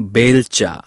बेलचा।